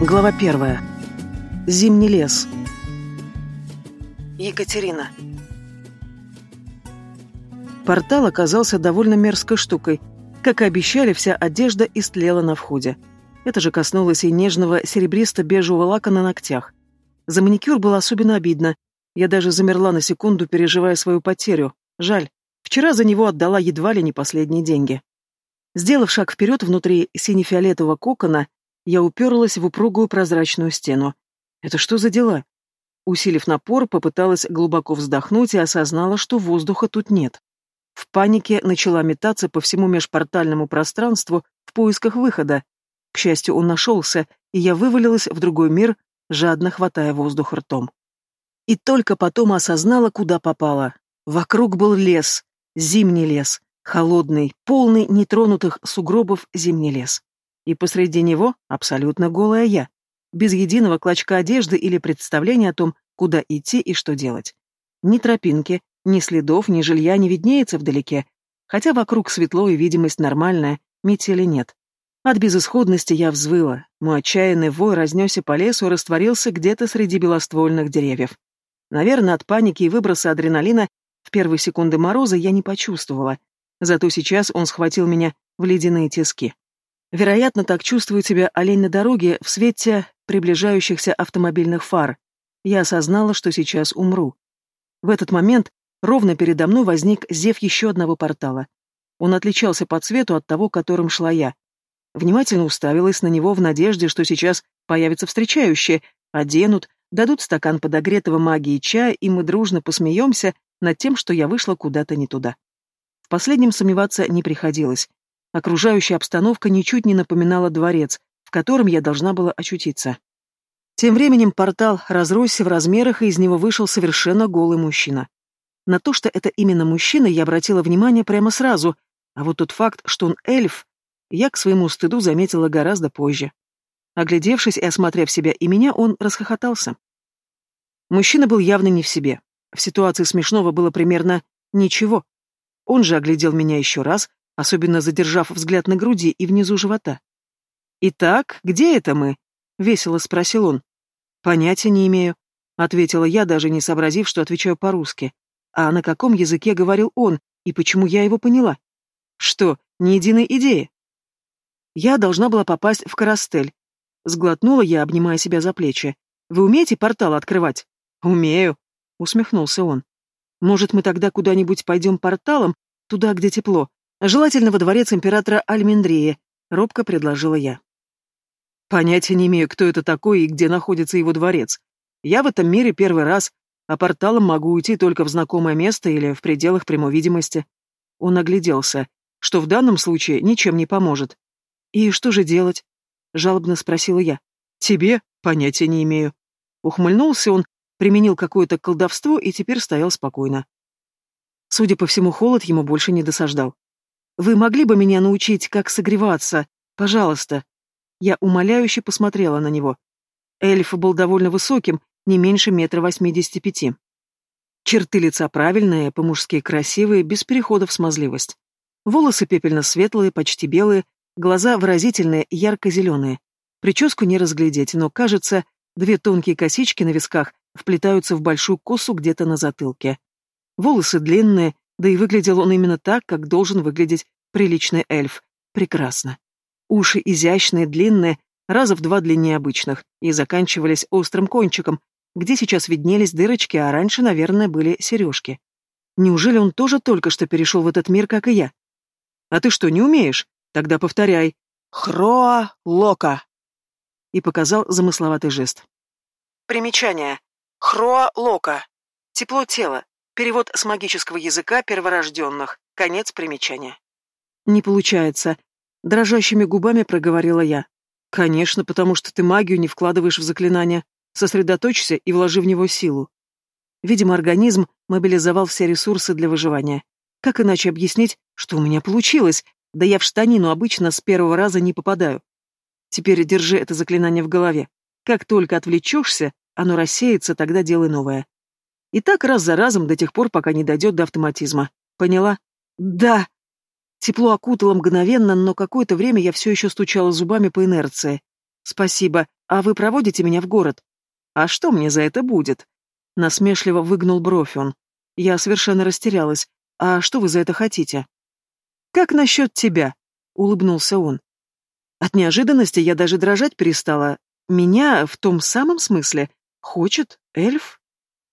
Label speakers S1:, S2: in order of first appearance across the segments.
S1: Глава первая. Зимний лес. Екатерина. Портал оказался довольно мерзкой штукой. Как и обещали, вся одежда истлела на входе. Это же коснулось и нежного серебристо-бежевого лака на ногтях. За маникюр было особенно обидно. Я даже замерла на секунду, переживая свою потерю. Жаль. Вчера за него отдала едва ли не последние деньги. Сделав шаг вперед внутри сине-фиолетового кокона, я уперлась в упругую прозрачную стену. Это что за дела? Усилив напор, попыталась глубоко вздохнуть и осознала, что воздуха тут нет. В панике начала метаться по всему межпортальному пространству в поисках выхода. К счастью, он нашелся, и я вывалилась в другой мир, жадно хватая воздух ртом. И только потом осознала, куда попала. Вокруг был лес, зимний лес, холодный, полный нетронутых сугробов зимний лес и посреди него абсолютно голая я, без единого клочка одежды или представления о том, куда идти и что делать. Ни тропинки, ни следов, ни жилья не виднеется вдалеке, хотя вокруг светло и видимость нормальная, метели нет. От безысходности я взвыла, мой отчаянный вой разнесся по лесу и растворился где-то среди белоствольных деревьев. Наверное, от паники и выброса адреналина в первые секунды мороза я не почувствовала, зато сейчас он схватил меня в ледяные тиски. Вероятно, так чувствует себя олень на дороге в свете приближающихся автомобильных фар. Я осознала, что сейчас умру. В этот момент ровно передо мной возник зев еще одного портала. Он отличался по цвету от того, которым шла я. Внимательно уставилась на него в надежде, что сейчас появятся встречающие, оденут, дадут стакан подогретого магии чая, и мы дружно посмеемся над тем, что я вышла куда-то не туда. В последнем сомневаться не приходилось. Окружающая обстановка ничуть не напоминала дворец, в котором я должна была очутиться. Тем временем портал разросся в размерах, и из него вышел совершенно голый мужчина. На то, что это именно мужчина, я обратила внимание прямо сразу, а вот тот факт, что он эльф, я к своему стыду заметила гораздо позже. Оглядевшись и осмотрев себя и меня, он расхохотался. Мужчина был явно не в себе. В ситуации смешного было примерно ничего. Он же оглядел меня еще раз, особенно задержав взгляд на груди и внизу живота. «Итак, где это мы?» — весело спросил он. «Понятия не имею», — ответила я, даже не сообразив, что отвечаю по-русски. «А на каком языке говорил он, и почему я его поняла? Что, ни единой идеи?» «Я должна была попасть в Карастель». Сглотнула я, обнимая себя за плечи. «Вы умеете портал открывать?» «Умею», — усмехнулся он. «Может, мы тогда куда-нибудь пойдем порталом, туда, где тепло, Желательно во дворец императора Альмендрии, робко предложила я. Понятия не имею, кто это такой и где находится его дворец. Я в этом мире первый раз, а порталом могу уйти только в знакомое место или в пределах прямой видимости. Он огляделся, что в данном случае ничем не поможет. «И что же делать?» — жалобно спросила я. «Тебе? Понятия не имею». Ухмыльнулся он, применил какое-то колдовство и теперь стоял спокойно. Судя по всему, холод ему больше не досаждал. Вы могли бы меня научить, как согреваться? Пожалуйста. Я умоляюще посмотрела на него. Эльф был довольно высоким, не меньше метра восьмидесяти пяти. Черты лица правильные, по-мужски красивые, без переходов в смазливость. Волосы пепельно-светлые, почти белые, глаза выразительные, ярко-зеленые. Прическу не разглядеть, но, кажется, две тонкие косички на висках вплетаются в большую косу где-то на затылке. Волосы длинные, да и выглядел он именно так, как должен выглядеть приличный эльф. Прекрасно. Уши изящные, длинные, раза в два длиннее обычных, и заканчивались острым кончиком, где сейчас виднелись дырочки, а раньше, наверное, были сережки. Неужели он тоже только что перешел в этот мир, как и я? А ты что, не умеешь? Тогда повторяй. Хроа Лока. И показал замысловатый жест. Примечание. Хроа Лока. Тепло тела. Перевод с магического языка перворожденных. Конец примечания. Не получается. Дрожащими губами проговорила я. Конечно, потому что ты магию не вкладываешь в заклинание. Сосредоточься и вложи в него силу. Видимо, организм мобилизовал все ресурсы для выживания. Как иначе объяснить, что у меня получилось? Да я в штанину обычно с первого раза не попадаю. Теперь держи это заклинание в голове. Как только отвлечешься, оно рассеется, тогда делай новое. И так раз за разом до тех пор, пока не дойдет до автоматизма. Поняла? Да. Тепло окутало мгновенно, но какое-то время я все еще стучала зубами по инерции. Спасибо. а вы проводите меня в город. А что мне за это будет? Насмешливо выгнул бровь он. Я совершенно растерялась. А что вы за это хотите? Как насчет тебя? Улыбнулся он. От неожиданности я даже дрожать перестала. Меня в том самом смысле хочет эльф?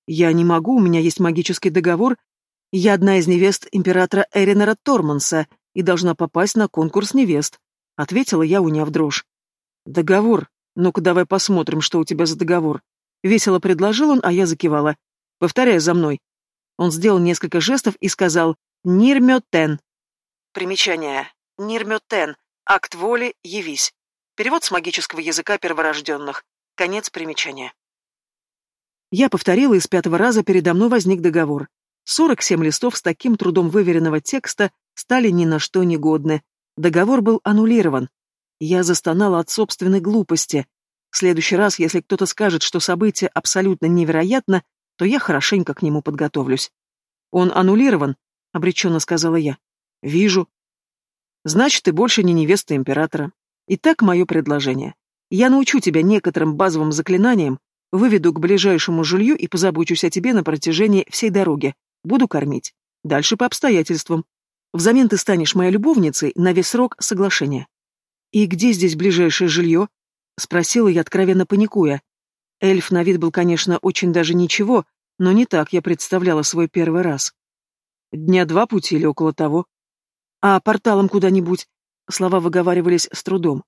S1: Я не могу, у меня есть магический договор. Я одна из невест императора Эринера Торманса и должна попасть на конкурс невест, ответила я, уняв дрожь. Договор. Ну-ка давай посмотрим, что у тебя за договор. Весело предложил он, а я закивала. Повторяй за мной. Он сделал несколько жестов и сказал «Нирмётен». Примечание. Нирмётен. Акт воли «Явись». Перевод с магического языка перворожденных. Конец примечания. Я повторила, и с пятого раза передо мной возник договор. Сорок семь листов с таким трудом выверенного текста стали ни на что негодны. Договор был аннулирован. Я застонала от собственной глупости. В следующий раз, если кто-то скажет, что событие абсолютно невероятно, то я хорошенько к нему подготовлюсь. «Он аннулирован», — обреченно сказала я. «Вижу». «Значит, ты больше не невеста императора. Итак, мое предложение. Я научу тебя некоторым базовым заклинаниям, выведу к ближайшему жилью и позабочусь о тебе на протяжении всей дороги. Буду кормить. Дальше по обстоятельствам. Взамен ты станешь моей любовницей на весь срок соглашения». «И где здесь ближайшее жилье?» — спросила я, откровенно паникуя. Эльф на вид был, конечно, очень даже ничего, но не так я представляла свой первый раз. Дня два пути или около того. А порталом куда-нибудь? Слова выговаривались с трудом.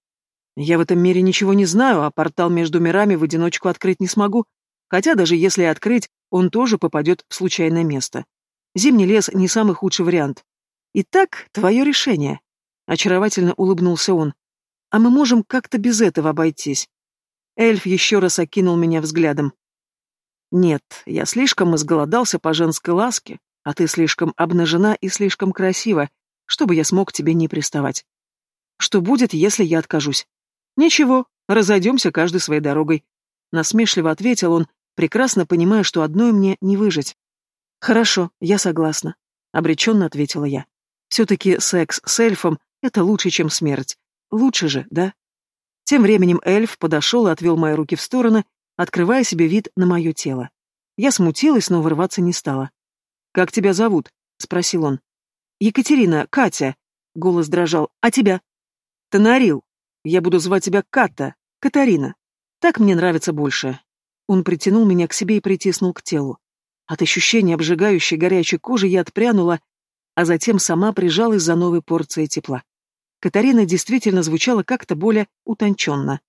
S1: Я в этом мире ничего не знаю, а портал между мирами в одиночку открыть не смогу. Хотя даже если открыть, он тоже попадет в случайное место. Зимний лес не самый худший вариант. Итак, твое решение. Очаровательно улыбнулся он. А мы можем как-то без этого обойтись. Эльф еще раз окинул меня взглядом. Нет, я слишком изголодался по женской ласке, а ты слишком обнажена и слишком красива, чтобы я смог тебе не приставать. Что будет, если я откажусь? Ничего, разойдемся каждой своей дорогой. Насмешливо ответил он, прекрасно понимая, что одной мне не выжить. Хорошо, я согласна. Обреченно ответила я. Все-таки секс с эльфом — это лучше, чем смерть. Лучше же, да? Тем временем эльф подошел и отвел мои руки в стороны, открывая себе вид на мое тело. Я смутилась, но вырваться не стала. «Как тебя зовут?» — спросил он. «Екатерина, Катя», — голос дрожал. «А тебя?» «Тонарил. Я буду звать тебя Ката, Катарина. Так мне нравится больше». Он притянул меня к себе и притиснул к телу. От ощущения обжигающей горячей кожи я отпрянула, а затем сама прижалась за новой порцией тепла. Катарина действительно звучала как-то более утонченно.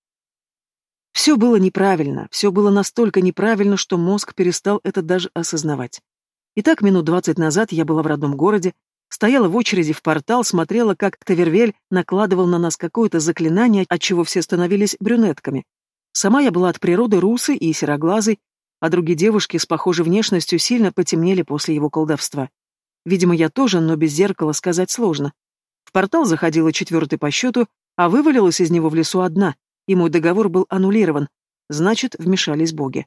S1: Все было неправильно, все было настолько неправильно, что мозг перестал это даже осознавать. Итак, минут двадцать назад я была в родном городе, стояла в очереди в портал, смотрела, как Тавервель накладывал на нас какое-то заклинание, от чего все становились брюнетками. Сама я была от природы русой и сероглазой, а другие девушки с похожей внешностью сильно потемнели после его колдовства. Видимо, я тоже, но без зеркала сказать сложно. В портал заходила четвертый по счету, а вывалилась из него в лесу одна, и мой договор был аннулирован, значит, вмешались боги.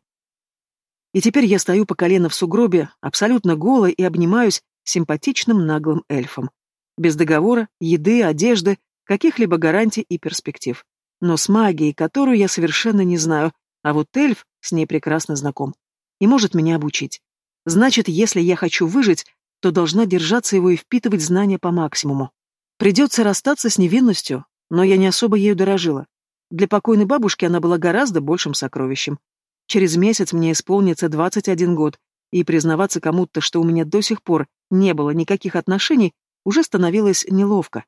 S1: И теперь я стою по колено в сугробе, абсолютно голой и обнимаюсь симпатичным наглым эльфом. Без договора, еды, одежды, каких-либо гарантий и перспектив. Но с магией, которую я совершенно не знаю, а вот эльф с ней прекрасно знаком. И может меня обучить. Значит, если я хочу выжить, то должна держаться его и впитывать знания по максимуму. Придется расстаться с невинностью, но я не особо ею дорожила. Для покойной бабушки она была гораздо большим сокровищем. Через месяц мне исполнится 21 год, и признаваться кому-то, что у меня до сих пор не было никаких отношений, уже становилось неловко.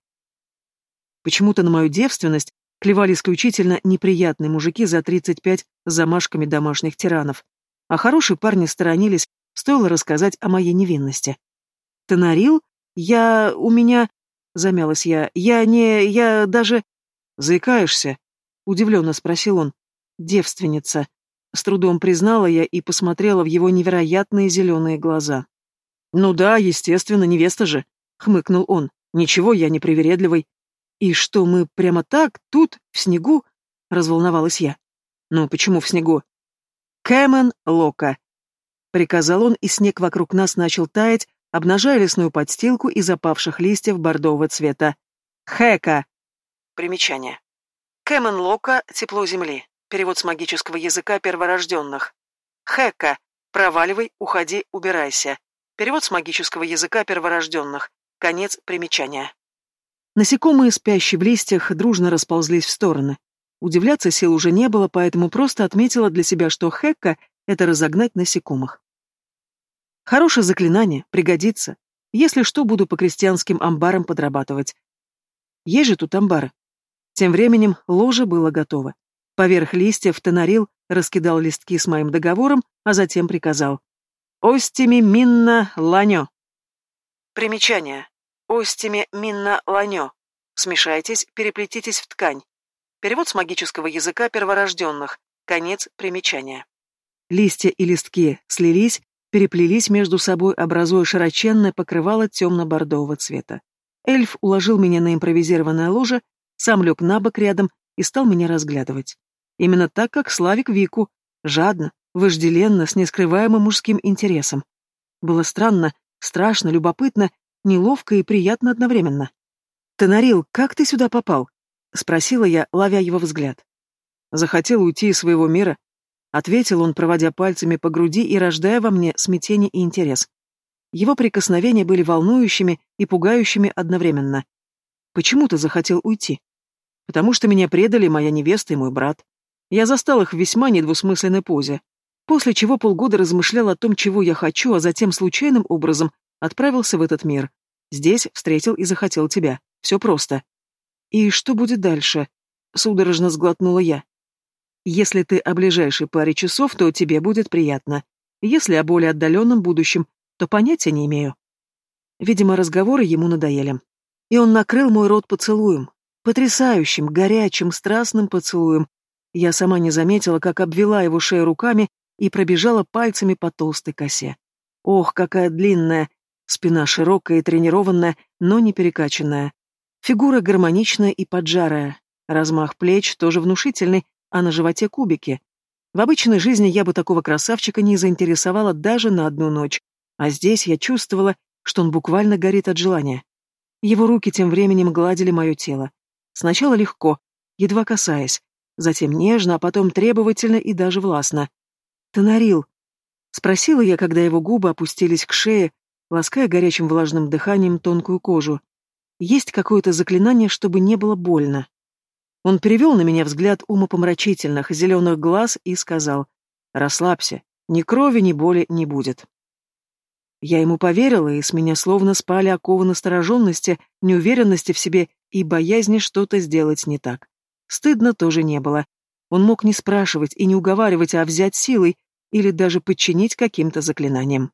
S1: Почему-то на мою девственность клевали исключительно неприятные мужики за 35 с замашками домашних тиранов, а хорошие парни сторонились, стоило рассказать о моей невинности. Тонарил? Я... у меня... Замялась я. «Я не... я даже...» «Заикаешься?» — удивленно спросил он. «Девственница». С трудом признала я и посмотрела в его невероятные зеленые глаза. «Ну да, естественно, невеста же», — хмыкнул он. «Ничего, я не привередливый». «И что, мы прямо так, тут, в снегу?» — разволновалась я. «Ну, почему в снегу?» «Кэмен Лока», — приказал он, и снег вокруг нас начал таять, обнажая лесную подстилку из опавших листьев бордового цвета. Хэка. Примечание. Кэмен Лока — тепло земли. Перевод с магического языка перворожденных. Хэка. Проваливай, уходи, убирайся. Перевод с магического языка перворожденных. Конец примечания. Насекомые, спящие в листьях, дружно расползлись в стороны. Удивляться сил уже не было, поэтому просто отметила для себя, что хэкка — это разогнать насекомых. Хорошее заклинание, пригодится. Если что, буду по крестьянским амбарам подрабатывать. Есть же тут амбары. Тем временем ложе было готово. Поверх листьев Тенарил раскидал листки с моим договором, а затем приказал. «Остими минна ланё». Примечание. Остими минна ланё. Смешайтесь, переплетитесь в ткань. Перевод с магического языка перворожденных. Конец примечания. Листья и листки слились, переплелись между собой, образуя широченное покрывало темно-бордового цвета. Эльф уложил меня на импровизированное ложе, сам лег на бок рядом и стал меня разглядывать. Именно так, как Славик Вику, жадно, вожделенно, с нескрываемым мужским интересом. Было странно, страшно, любопытно, неловко и приятно одновременно. «Тонарил, как ты сюда попал?» — спросила я, ловя его взгляд. «Захотел уйти из своего мира», — ответил он, проводя пальцами по груди и рождая во мне смятение и интерес. Его прикосновения были волнующими и пугающими одновременно. «Почему ты захотел уйти?» «Потому что меня предали моя невеста и мой брат. Я застал их в весьма недвусмысленной позе, после чего полгода размышлял о том, чего я хочу, а затем случайным образом отправился в этот мир. Здесь встретил и захотел тебя. Все просто. «И что будет дальше?» — судорожно сглотнула я. «Если ты о ближайшей паре часов, то тебе будет приятно. Если о более отдаленном будущем, то понятия не имею». Видимо, разговоры ему надоели. И он накрыл мой рот поцелуем. Потрясающим, горячим, страстным поцелуем. Я сама не заметила, как обвела его шею руками и пробежала пальцами по толстой косе. Ох, какая длинная! Спина широкая и тренированная, но не перекачанная. Фигура гармоничная и поджарая. Размах плеч тоже внушительный, а на животе кубики. В обычной жизни я бы такого красавчика не заинтересовала даже на одну ночь, а здесь я чувствовала, что он буквально горит от желания. Его руки тем временем гладили мое тело. Сначала легко, едва касаясь, затем нежно, а потом требовательно и даже властно. «Тонарил?» — спросила я, когда его губы опустились к шее, лаская горячим влажным дыханием тонкую кожу. Есть какое-то заклинание, чтобы не было больно. Он перевел на меня взгляд умопомрачительных зеленых глаз и сказал, «Расслабься, ни крови, ни боли не будет». Я ему поверила, и с меня словно спали оковы настороженности, неуверенности в себе и боязни что-то сделать не так. Стыдно тоже не было. Он мог не спрашивать и не уговаривать, а взять силой или даже подчинить каким-то заклинаниям.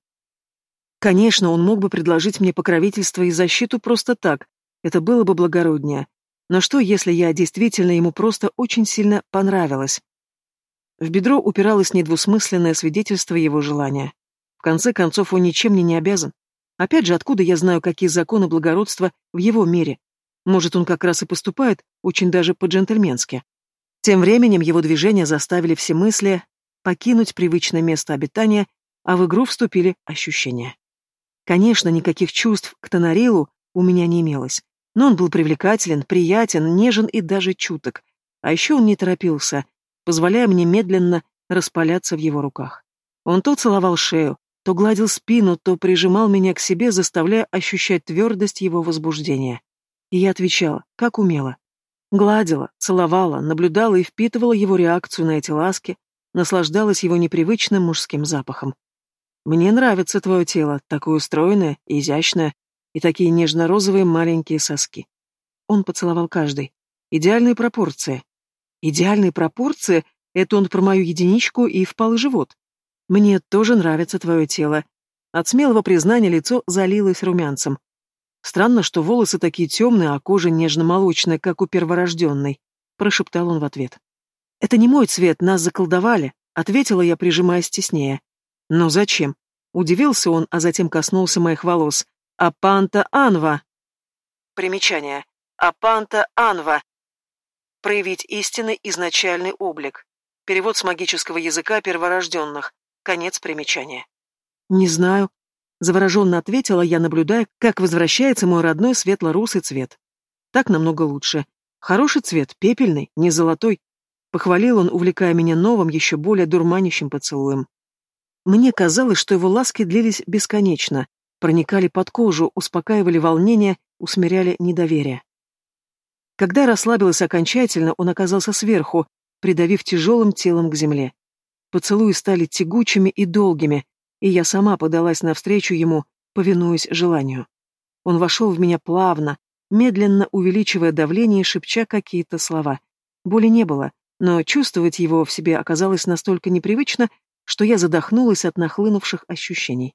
S1: Конечно, он мог бы предложить мне покровительство и защиту просто так, это было бы благороднее. Но что, если я действительно ему просто очень сильно понравилась? В бедро упиралось недвусмысленное свидетельство его желания. В конце концов, он ничем мне не обязан. Опять же, откуда я знаю, какие законы благородства в его мире? Может, он как раз и поступает очень даже по-джентльменски. Тем временем его движения заставили все мысли покинуть привычное место обитания, а в игру вступили ощущения. Конечно, никаких чувств к Тонарилу у меня не имелось, но он был привлекателен, приятен, нежен и даже чуток. А еще он не торопился, позволяя мне медленно распаляться в его руках. Он то целовал шею, то гладил спину, то прижимал меня к себе, заставляя ощущать твердость его возбуждения. И я отвечала, как умела. Гладила, целовала, наблюдала и впитывала его реакцию на эти ласки, наслаждалась его непривычным мужским запахом. Мне нравится твое тело, такое стройное, изящное, и такие нежно-розовые маленькие соски. Он поцеловал каждый. Идеальные пропорции. Идеальные пропорции — это он про мою единичку и впалый живот. Мне тоже нравится твое тело. От смелого признания лицо залилось румянцем. Странно, что волосы такие темные, а кожа нежно-молочная, как у перворожденной, прошептал он в ответ. Это не мой цвет, нас заколдовали, ответила я, прижимаясь теснее. «Но зачем?» Удивился он, а затем коснулся моих волос. «Апанта Анва!» Примечание. «Апанта Анва!» Проявить истинный изначальный облик. Перевод с магического языка перворожденных. Конец примечания. «Не знаю», — завороженно ответила я, наблюдая, как возвращается мой родной светло-русый цвет. Так намного лучше. Хороший цвет, пепельный, не золотой. Похвалил он, увлекая меня новым, еще более дурманящим поцелуем. Мне казалось, что его ласки длились бесконечно, проникали под кожу, успокаивали волнение, усмиряли недоверие. Когда расслабилась окончательно, он оказался сверху, придавив тяжелым телом к земле. Поцелуи стали тягучими и долгими, и я сама подалась навстречу ему, повинуясь желанию. Он вошел в меня плавно, медленно увеличивая давление и шепча какие-то слова. Боли не было, но чувствовать его в себе оказалось настолько непривычно, что я задохнулась от нахлынувших ощущений.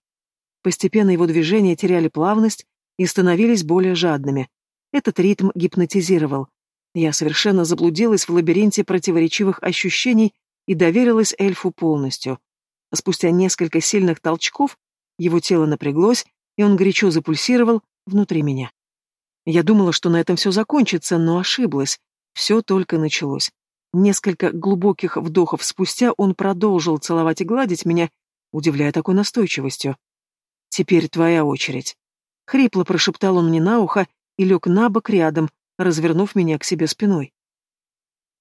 S1: Постепенно его движения теряли плавность и становились более жадными. Этот ритм гипнотизировал. Я совершенно заблудилась в лабиринте противоречивых ощущений и доверилась эльфу полностью. А спустя несколько сильных толчков его тело напряглось, и он горячо запульсировал внутри меня. Я думала, что на этом все закончится, но ошиблась. Все только началось. Несколько глубоких вдохов спустя он продолжил целовать и гладить меня, удивляя такой настойчивостью. «Теперь твоя очередь». Хрипло прошептал он мне на ухо и лег на бок рядом, развернув меня к себе спиной.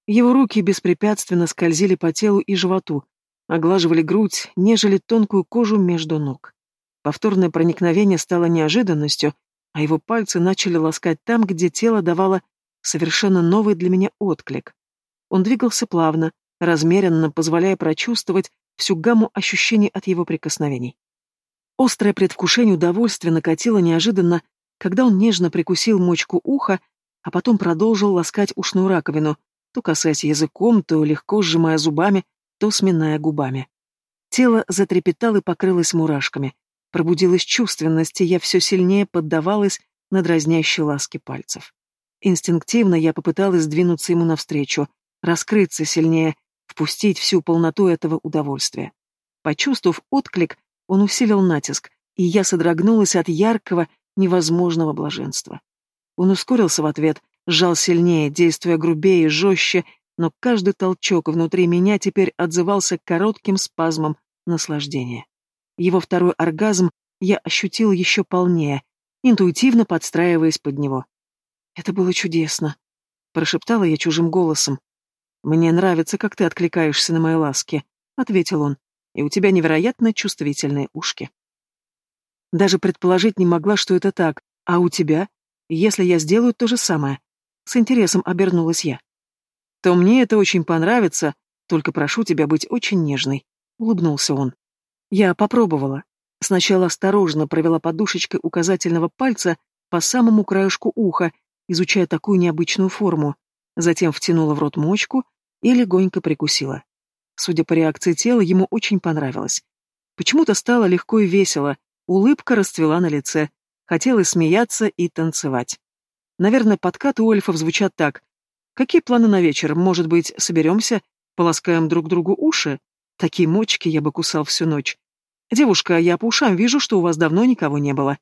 S1: Его руки беспрепятственно скользили по телу и животу, оглаживали грудь, нежели тонкую кожу между ног. Повторное проникновение стало неожиданностью, а его пальцы начали ласкать там, где тело давало совершенно новый для меня отклик. Он двигался плавно, размеренно, позволяя прочувствовать всю гамму ощущений от его прикосновений. Острое предвкушение удовольствия накатило неожиданно, когда он нежно прикусил мочку уха, а потом продолжил ласкать ушную раковину, то касаясь языком, то легко сжимая зубами, то сминая губами. Тело затрепетало и покрылось мурашками. Пробудилась чувственность, и я все сильнее поддавалась на дразнящие ласки пальцев. Инстинктивно я попыталась двинуться ему навстречу, раскрыться сильнее, впустить всю полноту этого удовольствия. Почувствовав отклик, он усилил натиск, и я содрогнулась от яркого, невозможного блаженства. Он ускорился в ответ, сжал сильнее, действуя грубее жестче, но каждый толчок внутри меня теперь отзывался коротким спазмом наслаждения. Его второй оргазм я ощутил еще полнее, интуитивно подстраиваясь под него. «Это было чудесно», — прошептала я чужим голосом. «Мне нравится, как ты откликаешься на мои ласки», — ответил он, — «и у тебя невероятно чувствительные ушки». Даже предположить не могла, что это так, а у тебя, если я сделаю то же самое. С интересом обернулась я. То мне это очень понравится, только прошу тебя быть очень нежной, улыбнулся он. Я попробовала. Сначала осторожно провела подушечкой указательного пальца по самому краешку уха, изучая такую необычную форму, затем втянула в рот мочку и легонько прикусила. Судя по реакции тела, ему очень понравилось. Почему-то стало легко и весело, улыбка расцвела на лице, хотелось смеяться и танцевать. Наверное, подкаты у эльфов звучат так. «Какие планы на вечер? Может быть, соберемся? Полоскаем друг другу уши? Такие мочки я бы кусал всю ночь. Девушка, я по ушам вижу, что у вас давно никого не было.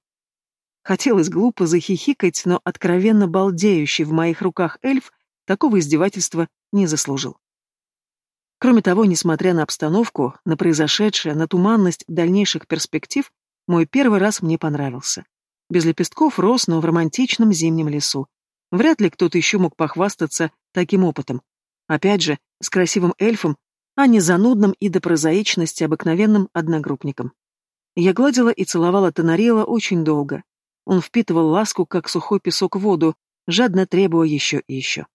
S1: Хотелось глупо захихикать, но откровенно балдеющий в моих руках эльф такого издевательства не заслужил. Кроме того, несмотря на обстановку, на произошедшее, на туманность дальнейших перспектив, мой первый раз мне понравился. Без лепестков рос, но в романтичном зимнем лесу. Вряд ли кто-то еще мог похвастаться таким опытом. Опять же, с красивым эльфом, а не занудным и до прозаичности обыкновенным одногруппником. Я гладила и целовала Тонарела очень долго. Он впитывал ласку, как сухой песок в воду, жадно требуя еще и еще.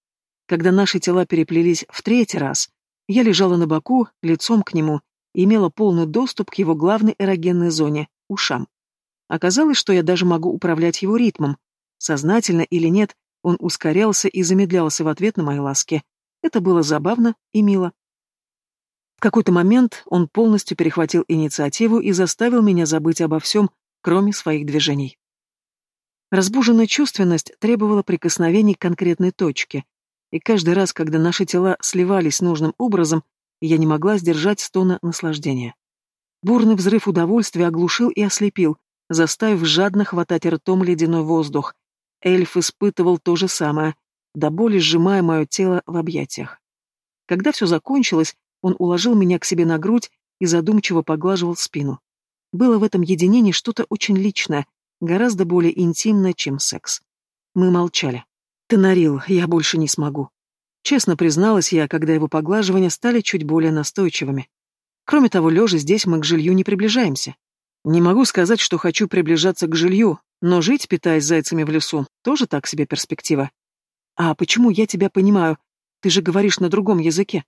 S1: Когда наши тела переплелись в третий раз, я лежала на боку, лицом к нему, и имела полный доступ к его главной эрогенной зоне — ушам. Оказалось, что я даже могу управлять его ритмом. Сознательно или нет, он ускорялся и замедлялся в ответ на мои ласки. Это было забавно и мило. В какой-то момент он полностью перехватил инициативу и заставил меня забыть обо всем, кроме своих движений. Разбуженная чувственность требовала прикосновений к конкретной точке, и каждый раз, когда наши тела сливались нужным образом, я не могла сдержать стона наслаждения. Бурный взрыв удовольствия оглушил и ослепил, заставив жадно хватать ртом ледяной воздух. Эльф испытывал то же самое, до боли сжимая мое тело в объятиях. Когда все закончилось, он уложил меня к себе на грудь и задумчиво поглаживал спину. Было в этом единении что-то очень личное, гораздо более интимное, чем секс. Мы молчали. «Тонарил, я больше не смогу». Честно призналась я, когда его поглаживания стали чуть более настойчивыми. Кроме того, лежа здесь мы к жилью не приближаемся. Не могу сказать, что хочу приближаться к жилью, но жить, питаясь зайцами в лесу, тоже так себе перспектива. А почему я тебя понимаю? Ты же говоришь на другом языке.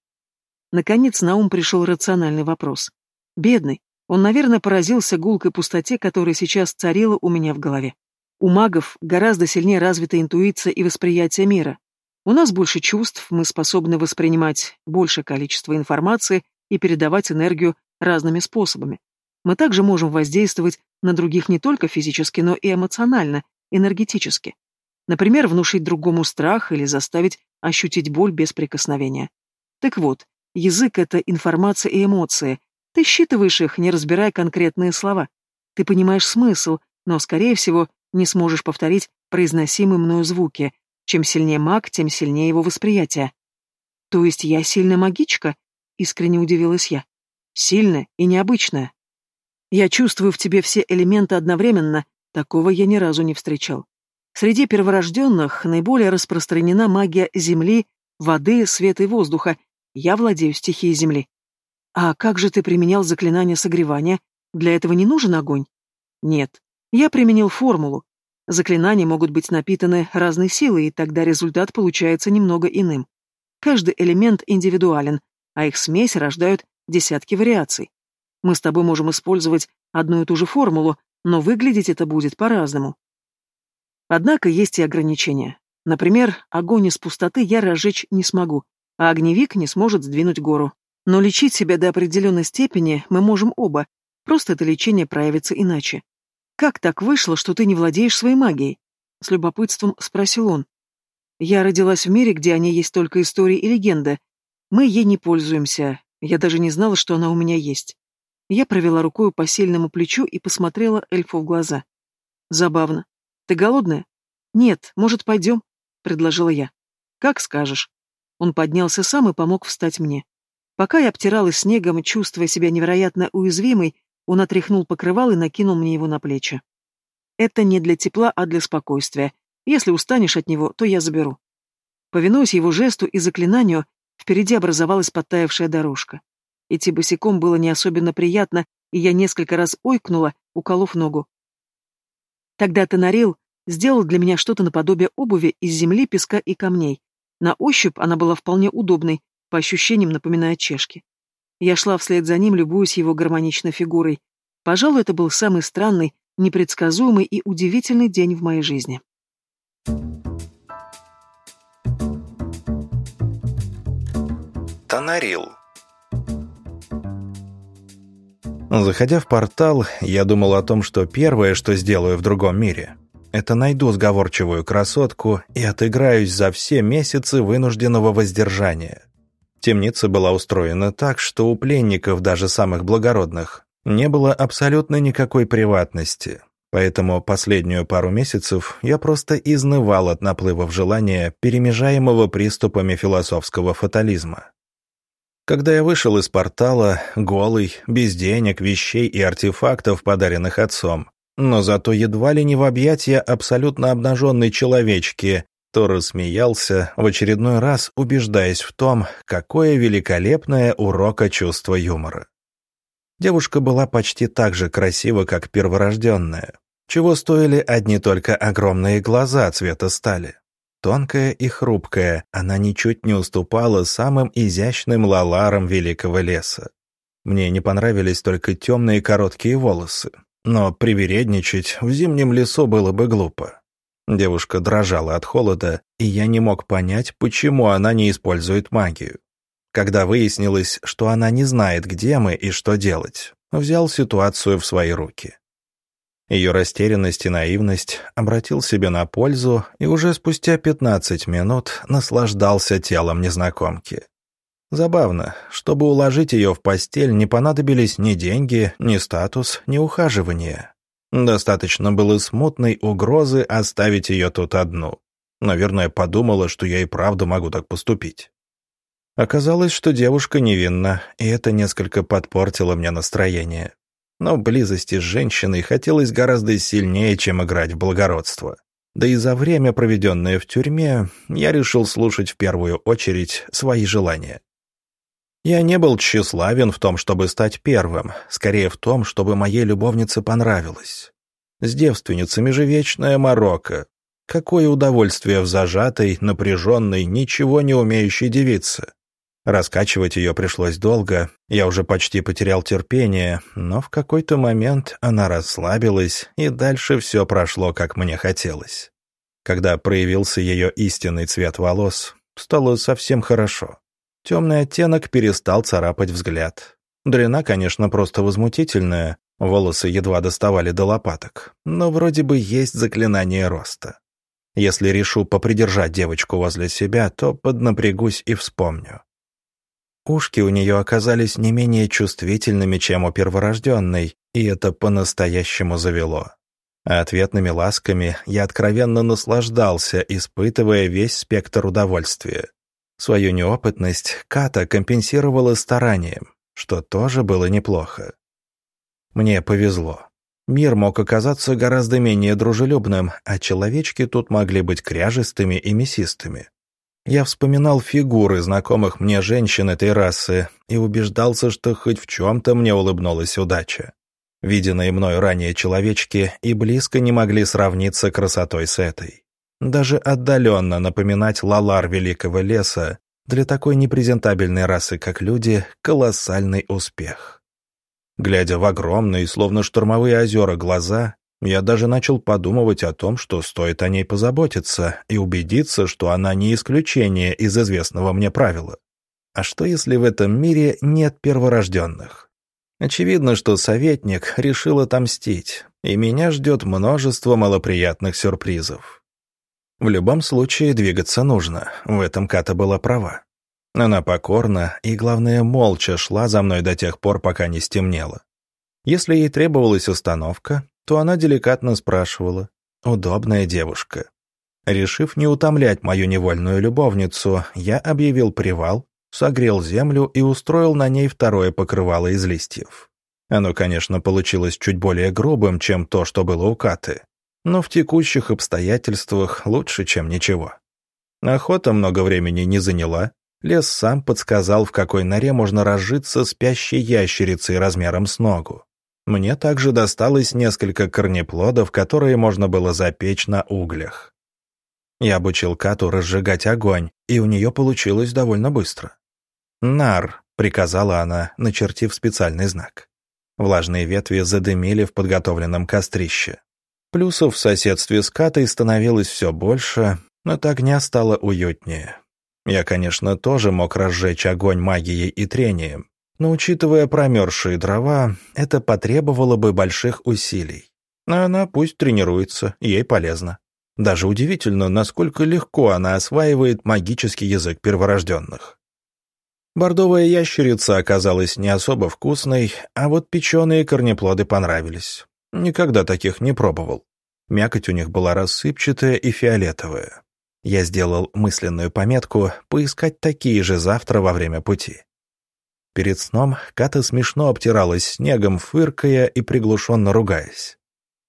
S1: Наконец на ум пришел рациональный вопрос. Бедный. Он, наверное, поразился гулкой пустоте, которая сейчас царила у меня в голове. У магов гораздо сильнее развита интуиция и восприятие мира. У нас больше чувств, мы способны воспринимать большее количество информации и передавать энергию разными способами. Мы также можем воздействовать на других не только физически, но и эмоционально, энергетически. Например, внушить другому страх или заставить ощутить боль без прикосновения. Так вот, язык — это информация и эмоции. Ты считываешь их, не разбирая конкретные слова. Ты понимаешь смысл, но, скорее всего, не сможешь повторить произносимые мною звуки. Чем сильнее маг, тем сильнее его восприятие. То есть я сильная магичка? Искренне удивилась я. Сильная и необычная. Я чувствую в тебе все элементы одновременно, такого я ни разу не встречал. Среди перворожденных наиболее распространена магия земли, воды, света и воздуха. Я владею стихией земли. А как же ты применял заклинание согревания? Для этого не нужен огонь? Нет. Я применил формулу. Заклинания могут быть напитаны разной силой, и тогда результат получается немного иным. Каждый элемент индивидуален, а их смесь рождают десятки вариаций. Мы с тобой можем использовать одну и ту же формулу, но выглядеть это будет по-разному. Однако есть и ограничения. Например, огонь из пустоты я разжечь не смогу, а огневик не сможет сдвинуть гору. Но лечить себя до определенной степени мы можем оба, просто это лечение проявится иначе. «Как так вышло, что ты не владеешь своей магией?» — с любопытством спросил он. «Я родилась в мире, где о ней есть только истории и легенды. Мы ей не пользуемся. Я даже не знала, что она у меня есть». Я провела рукой по сильному плечу и посмотрела эльфу в глаза. «Забавно. Ты голодная?» «Нет, может, пойдем?» — предложила я. «Как скажешь». Он поднялся сам и помог встать мне. Пока я обтиралась снегом, чувствуя себя невероятно уязвимой, он отряхнул покрывал и накинул мне его на плечи. Это не для тепла, а для спокойствия. Если устанешь от него, то я заберу. Повинуясь его жесту и заклинанию, впереди образовалась подтаявшая дорожка. Идти босиком было не особенно приятно, и я несколько раз ойкнула, уколов ногу. Тогда Тонарил сделал для меня что-то наподобие обуви из земли, песка и камней. На ощупь она была вполне удобной, по ощущениям напоминая чешки. Я шла вслед за ним, любуясь его гармоничной фигурой. Пожалуй, это был самый странный, непредсказуемый и удивительный день в моей жизни.
S2: Тонарил Заходя в портал, я думал о том, что первое, что сделаю в другом мире, это найду сговорчивую красотку и отыграюсь за все месяцы вынужденного воздержания. Темница была устроена так, что у пленников, даже самых благородных, не было абсолютно никакой приватности. Поэтому последнюю пару месяцев я просто изнывал от наплывов желания, перемежаемого приступами философского фатализма. Когда я вышел из портала, голый, без денег, вещей и артефактов, подаренных отцом, но зато едва ли не в объятия абсолютно обнаженной человечки, то рассмеялся, в очередной раз убеждаясь в том, какое великолепное урока чувства юмора. Девушка была почти так же красива, как перворожденная, чего стоили одни только огромные глаза цвета стали. Тонкая и хрупкая, она ничуть не уступала самым изящным лаларам великого леса. Мне не понравились только темные короткие волосы, но привередничать в зимнем лесу было бы глупо. Девушка дрожала от холода, и я не мог понять, почему она не использует магию. Когда выяснилось, что она не знает, где мы и что делать, взял ситуацию в свои руки. Ее растерянность и наивность обратил себе на пользу и уже спустя 15 минут наслаждался телом незнакомки. Забавно, чтобы уложить ее в постель не понадобились ни деньги, ни статус, ни ухаживание. Достаточно было смутной угрозы оставить ее тут одну. Наверное, подумала, что я и правда могу так поступить. Оказалось, что девушка невинна, и это несколько подпортило мне настроение. Но близости с женщиной хотелось гораздо сильнее, чем играть в благородство. Да и за время, проведенное в тюрьме, я решил слушать в первую очередь свои желания. Я не был тщеславен в том, чтобы стать первым, скорее в том, чтобы моей любовнице понравилось. С девственницами же вечная морока. Какое удовольствие в зажатой, напряженной, ничего не умеющей девице. Раскачивать ее пришлось долго, я уже почти потерял терпение, но в какой-то момент она расслабилась, и дальше все прошло, как мне хотелось. Когда проявился ее истинный цвет волос, стало совсем хорошо. Темный оттенок перестал царапать взгляд. Дрена, конечно, просто возмутительная, волосы едва доставали до лопаток, но вроде бы есть заклинание роста. Если решу попридержать девочку возле себя, то поднапрягусь и вспомню. Ушки у нее оказались не менее чувствительными, чем у перворожденной, и это по-настоящему завело. Ответными ласками я откровенно наслаждался, испытывая весь спектр удовольствия. Свою неопытность Ката компенсировала старанием, что тоже было неплохо. Мне повезло. Мир мог оказаться гораздо менее дружелюбным, а человечки тут могли быть кряжестыми и мясистыми. Я вспоминал фигуры знакомых мне женщин этой расы и убеждался, что хоть в чем-то мне улыбнулась удача. Виденные мной ранее человечки и близко не могли сравниться красотой с этой. Даже отдаленно напоминать лалар Великого Леса для такой непрезентабельной расы, как люди, колоссальный успех. Глядя в огромные, словно штурмовые озера, глаза, я даже начал подумывать о том, что стоит о ней позаботиться и убедиться, что она не исключение из известного мне правила. А что, если в этом мире нет перворожденных? Очевидно, что советник решил отомстить, и меня ждет множество малоприятных сюрпризов. В любом случае двигаться нужно, в этом Ката была права. Она покорно и, главное, молча шла за мной до тех пор, пока не стемнело. Если ей требовалась установка, то она деликатно спрашивала. Удобная девушка. Решив не утомлять мою невольную любовницу, я объявил привал, согрел землю и устроил на ней второе покрывало из листьев. Оно, конечно, получилось чуть более грубым, чем то, что было у Каты но в текущих обстоятельствах лучше, чем ничего. Охота много времени не заняла, лес сам подсказал, в какой норе можно разжиться спящей ящерицей размером с ногу. Мне также досталось несколько корнеплодов, которые можно было запечь на углях. Я обучил Кату разжигать огонь, и у нее получилось довольно быстро. «Нар», — приказала она, начертив специальный знак. Влажные ветви задымили в подготовленном кострище. Плюсов в соседстве с Катой становилось все больше, но от огня стало уютнее. Я, конечно, тоже мог разжечь огонь магией и трением, но, учитывая промерзшие дрова, это потребовало бы больших усилий. А она пусть тренируется, ей полезно. Даже удивительно, насколько легко она осваивает магический язык перворожденных. Бордовая ящерица оказалась не особо вкусной, а вот печеные корнеплоды понравились. Никогда таких не пробовал. Мякоть у них была рассыпчатая и фиолетовая. Я сделал мысленную пометку поискать такие же завтра во время пути. Перед сном Ката смешно обтиралась снегом, фыркая и приглушенно ругаясь.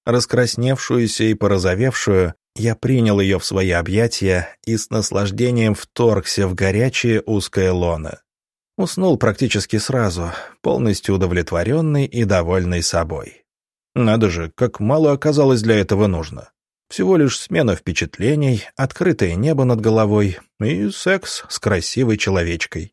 S2: Раскрасневшуюся и порозовевшую, я принял ее в свои объятия и с наслаждением вторгся в горячее узкое лоно. Уснул практически сразу, полностью удовлетворенный и довольный собой. Надо же, как мало оказалось для этого нужно. Всего лишь смена впечатлений, открытое небо над головой и секс с красивой человечкой.